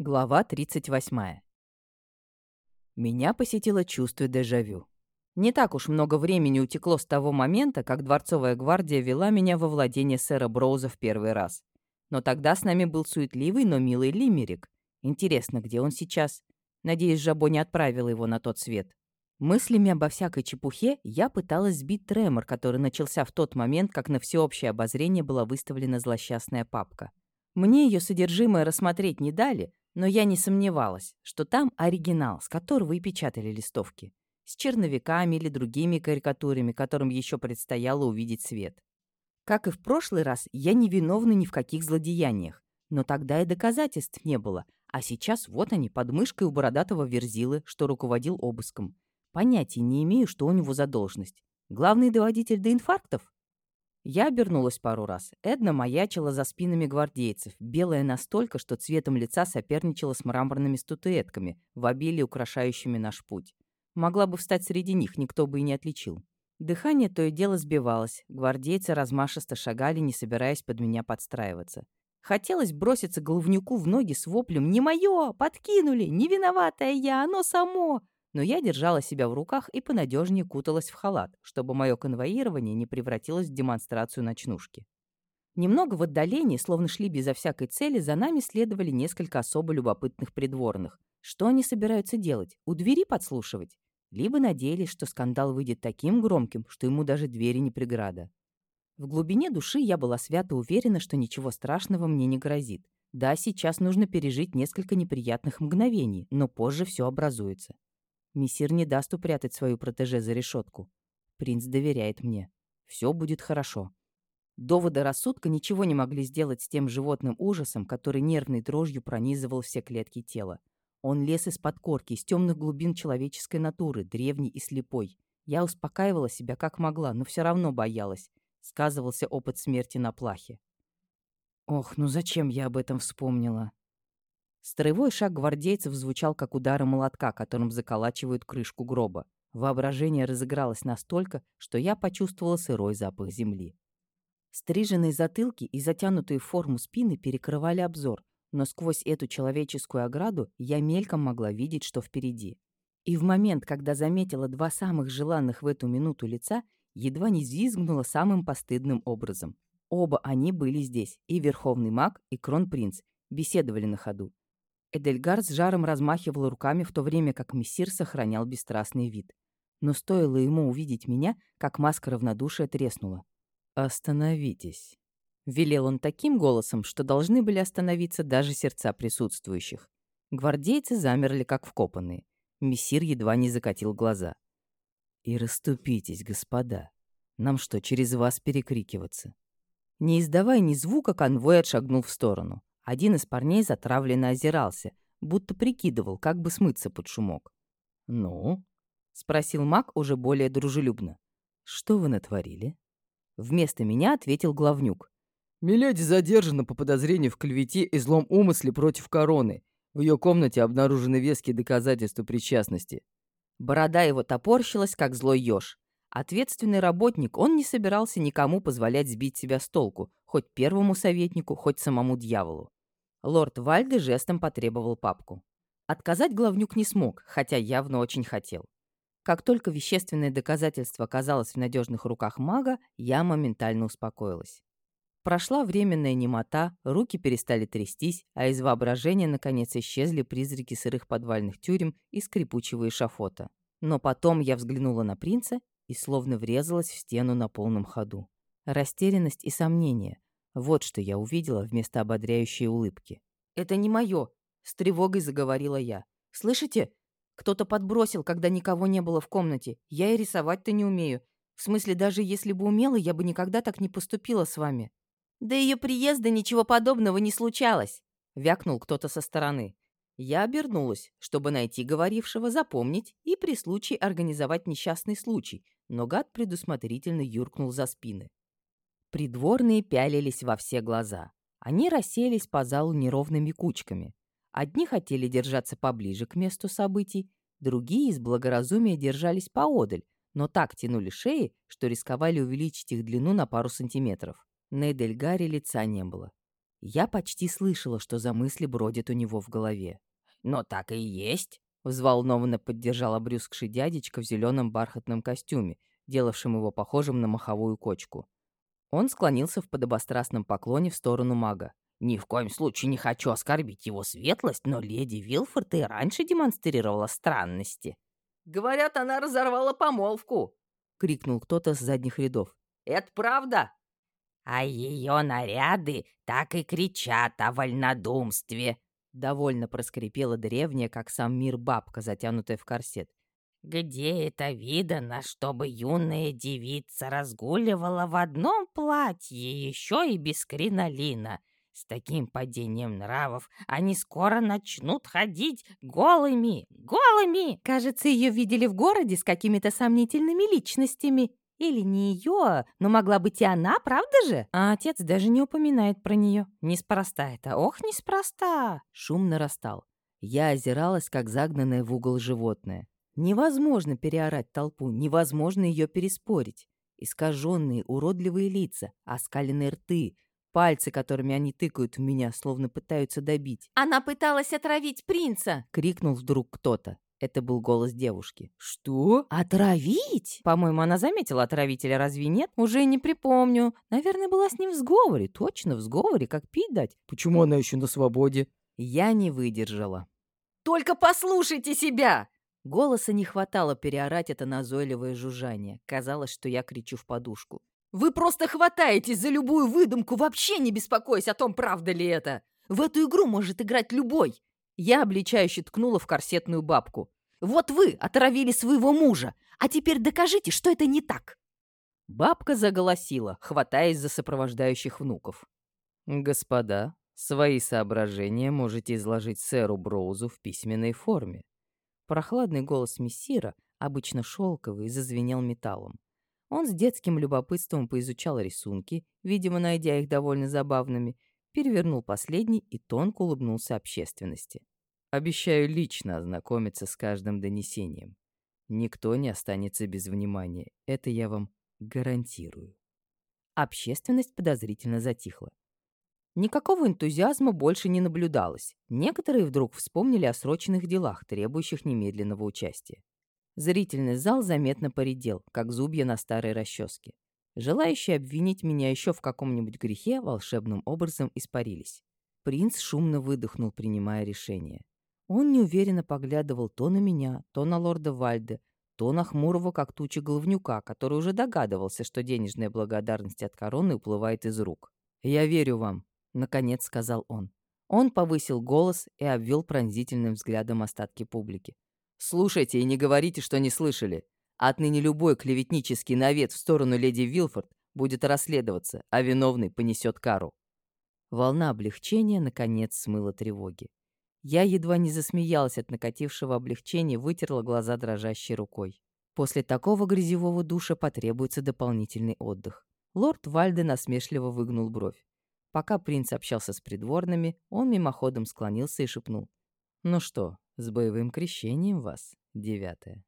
Глава 38. Меня посетило чувство дежавю. Не так уж много времени утекло с того момента, как Дворцовая гвардия вела меня во владение сэра Броуза в первый раз. Но тогда с нами был суетливый, но милый Лимерик. Интересно, где он сейчас? Надеюсь, Жабо не отправила его на тот свет. Мыслями обо всякой чепухе я пыталась сбить тремор, который начался в тот момент, как на всеобщее обозрение была выставлена злосчастная папка. Мне ее содержимое рассмотреть не дали, но я не сомневалась, что там оригинал, с которого и печатали листовки. С черновиками или другими карикатурами, которым еще предстояло увидеть свет. Как и в прошлый раз, я не виновна ни в каких злодеяниях. Но тогда и доказательств не было. А сейчас вот они, под мышкой у бородатого Верзилы, что руководил обыском. Понятия не имею, что у него за должность. Главный доводитель до инфарктов? Я обернулась пару раз. Эдна маячила за спинами гвардейцев, белая настолько, что цветом лица соперничала с мраморными статуэтками, в обилии украшающими наш путь. Могла бы встать среди них, никто бы и не отличил. Дыхание то и дело сбивалось, гвардейцы размашисто шагали, не собираясь под меня подстраиваться. Хотелось броситься головнюку в ноги с воплем «Не мое! Подкинули! Не виноватая я! Оно само!» Но я держала себя в руках и понадежнее куталась в халат, чтобы мое конвоирование не превратилось в демонстрацию ночнушки. Немного в отдалении, словно шли безо всякой цели, за нами следовали несколько особо любопытных придворных. Что они собираются делать? У двери подслушивать? Либо надеялись, что скандал выйдет таким громким, что ему даже двери не преграда. В глубине души я была свято уверена, что ничего страшного мне не грозит. Да, сейчас нужно пережить несколько неприятных мгновений, но позже все образуется. Мессир не даст упрятать свою протеже за решетку. Принц доверяет мне. Все будет хорошо. Доводы рассудка ничего не могли сделать с тем животным ужасом, который нервной дрожью пронизывал все клетки тела. Он лез из-под корки, из темных глубин человеческой натуры, древний и слепой. Я успокаивала себя как могла, но все равно боялась. Сказывался опыт смерти на плахе. Ох, ну зачем я об этом вспомнила? Строевой шаг гвардейцев звучал как удары молотка, которым заколачивают крышку гроба. Воображение разыгралось настолько, что я почувствовала сырой запах земли. Стриженные затылки и затянутые в форму спины перекрывали обзор, но сквозь эту человеческую ограду я мельком могла видеть, что впереди. И в момент, когда заметила два самых желанных в эту минуту лица, едва не взвизгнула самым постыдным образом. Оба они были здесь, и Верховный маг, и Кронпринц, беседовали на ходу. Эдельгар с жаром размахивал руками, в то время как мессир сохранял бесстрастный вид. Но стоило ему увидеть меня, как маска равнодушия треснула. «Остановитесь», — велел он таким голосом, что должны были остановиться даже сердца присутствующих. Гвардейцы замерли, как вкопанные. Мессир едва не закатил глаза. «И расступитесь, господа. Нам что, через вас перекрикиваться?» Не издавая ни звука, конвой отшагнул в сторону. Один из парней затравленно озирался, будто прикидывал, как бы смыться под шумок. «Ну?» — спросил маг уже более дружелюбно. «Что вы натворили?» Вместо меня ответил главнюк. «Миледи задержана по подозрению в клевете и злом умысле против короны. В ее комнате обнаружены веские доказательства причастности». Борода его топорщилась, как злой еж. Ответственный работник, он не собирался никому позволять сбить себя с толку, хоть первому советнику, хоть самому дьяволу. Лорд Вальде жестом потребовал папку. Отказать главнюк не смог, хотя явно очень хотел. Как только вещественное доказательство оказалось в надежных руках мага, я моментально успокоилась. Прошла временная немота, руки перестали трястись, а из воображения наконец исчезли призраки сырых подвальных тюрем и скрипучего эшафота. Но потом я взглянула на принца и словно врезалась в стену на полном ходу. Растерянность и сомнение, вот что я увидела вместо ободряющей улыбки. «Это не мое!» — с тревогой заговорила я. «Слышите? Кто-то подбросил, когда никого не было в комнате. Я и рисовать-то не умею. В смысле, даже если бы умела, я бы никогда так не поступила с вами». «До ее приезда ничего подобного не случалось!» — вякнул кто-то со стороны. Я обернулась, чтобы найти говорившего, запомнить и при случае организовать несчастный случай, но гад предусмотрительно юркнул за спины. Придворные пялились во все глаза. Они расселись по залу неровными кучками. Одни хотели держаться поближе к месту событий, другие из благоразумия держались поодаль, но так тянули шеи, что рисковали увеличить их длину на пару сантиметров. На Эдельгаре лица не было. Я почти слышала, что за мысли бродят у него в голове. «Но так и есть», — взволнованно поддержал обрюзгший дядечка в зеленом бархатном костюме, делавшим его похожим на маховую кочку. Он склонился в подобострастном поклоне в сторону мага. «Ни в коем случае не хочу оскорбить его светлость, но леди Вилфорд и раньше демонстрировала странности». «Говорят, она разорвала помолвку!» — крикнул кто-то с задних рядов. «Это правда?» «А ее наряды так и кричат о вольнодумстве!» Довольно проскрипела древняя, как сам мир бабка, затянутая в корсет. Где это видано, чтобы юная девица разгуливала в одном платье, еще и без кринолина? С таким падением нравов они скоро начнут ходить голыми, голыми. Кажется, ее видели в городе с какими-то сомнительными личностями. Или не ее, но могла быть и она, правда же? А отец даже не упоминает про нее. Неспроста это, ох, неспроста. Шум нарастал. Я озиралась, как загнанное в угол животное. Невозможно переорать толпу, невозможно ее переспорить. Искаженные, уродливые лица, оскаленные рты, пальцы, которыми они тыкают в меня, словно пытаются добить. «Она пыталась отравить принца!» — крикнул вдруг кто-то. Это был голос девушки. «Что? Отравить?» По-моему, она заметила отравителя, разве нет? Уже не припомню. Наверное, была с ним в сговоре. Точно, в сговоре, как пить дать. Почему она еще на свободе? Я не выдержала. «Только послушайте себя!» Голоса не хватало переорать это назойливое жужжание. Казалось, что я кричу в подушку. «Вы просто хватаетесь за любую выдумку, вообще не беспокоясь о том, правда ли это! В эту игру может играть любой!» Я обличающе ткнула в корсетную бабку. «Вот вы отравили своего мужа, а теперь докажите, что это не так!» Бабка заголосила, хватаясь за сопровождающих внуков. «Господа, свои соображения можете изложить сэру Броузу в письменной форме. Прохладный голос мессира, обычно шелковый, зазвенел металлом. Он с детским любопытством поизучал рисунки, видимо, найдя их довольно забавными, перевернул последний и тонко улыбнулся общественности. «Обещаю лично ознакомиться с каждым донесением. Никто не останется без внимания. Это я вам гарантирую». Общественность подозрительно затихла. Никакого энтузиазма больше не наблюдалось. Некоторые вдруг вспомнили о срочных делах, требующих немедленного участия. Зрительный зал заметно поредел, как зубья на старой расческе. Желающие обвинить меня еще в каком-нибудь грехе волшебным образом испарились. Принц шумно выдохнул, принимая решение. Он неуверенно поглядывал то на меня, то на лорда Вальде, то на хмурого, как туча головнюка, который уже догадывался, что денежная благодарность от короны уплывает из рук. «Я верю вам», — наконец сказал он. Он повысил голос и обвел пронзительным взглядом остатки публики. «Слушайте и не говорите, что не слышали. Отныне любой клеветнический навет в сторону леди Вилфорд будет расследоваться, а виновный понесет кару». Волна облегчения, наконец, смыла тревоги. Я едва не засмеялась от накатившего облегчения, вытерла глаза дрожащей рукой. После такого грязевого душа потребуется дополнительный отдых. Лорд Вальде насмешливо выгнул бровь. Пока принц общался с придворными, он мимоходом склонился и шепнул. «Ну что, с боевым крещением вас, девятая?»